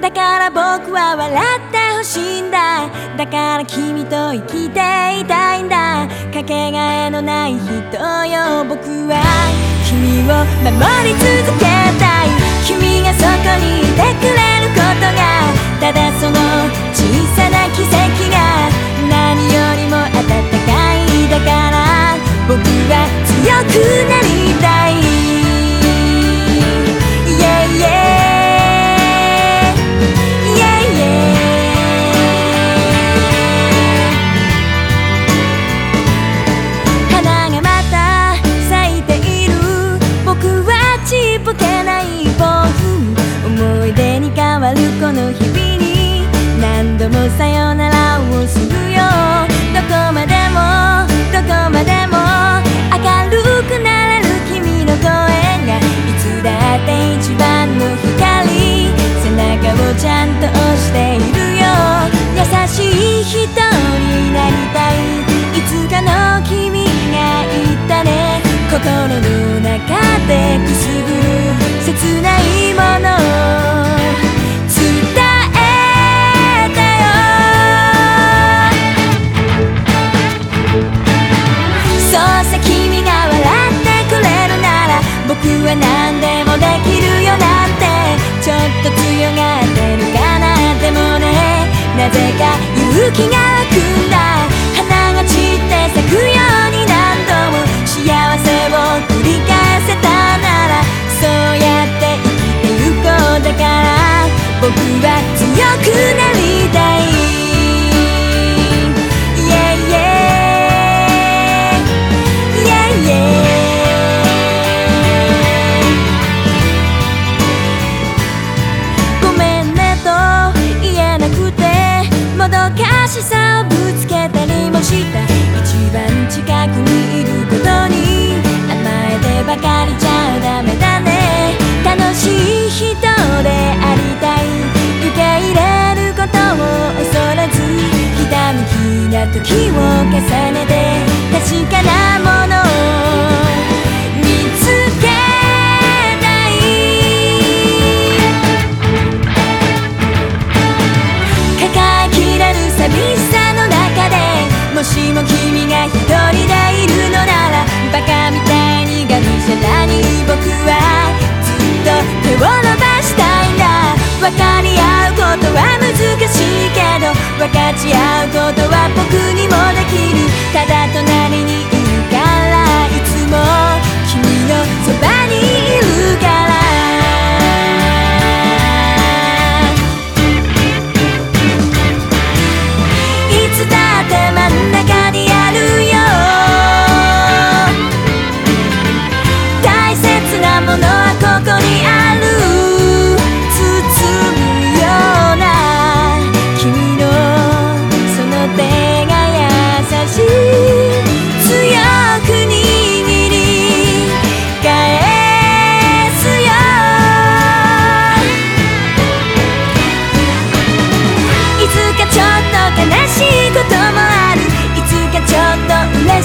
だから僕は笑ってほしいんだ。だから君と生きていたいんだ。かけがえのない人よ。僕は君を守り続けたい。君がそこにいてくれることがただその小さな奇跡が何よりも温かい。だから僕は強くなの中でくすぐる切ないものを伝えたよそうさ君が笑ってくれるなら僕は何でもできるよなんて。ちょっと強がってるかなでもね。なぜか勇気が湧くた時を重ねて確かなものを見つけたい。抱えきれる寂しさの中でもしも君が一人でい。るのならバカみたい。にがむしゃらに僕はずっと手を伸ばしたい。んだかり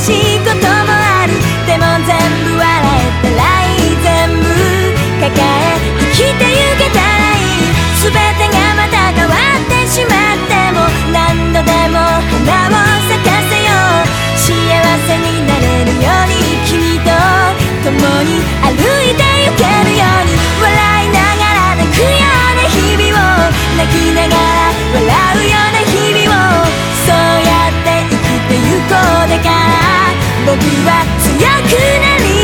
see 僕は強くなり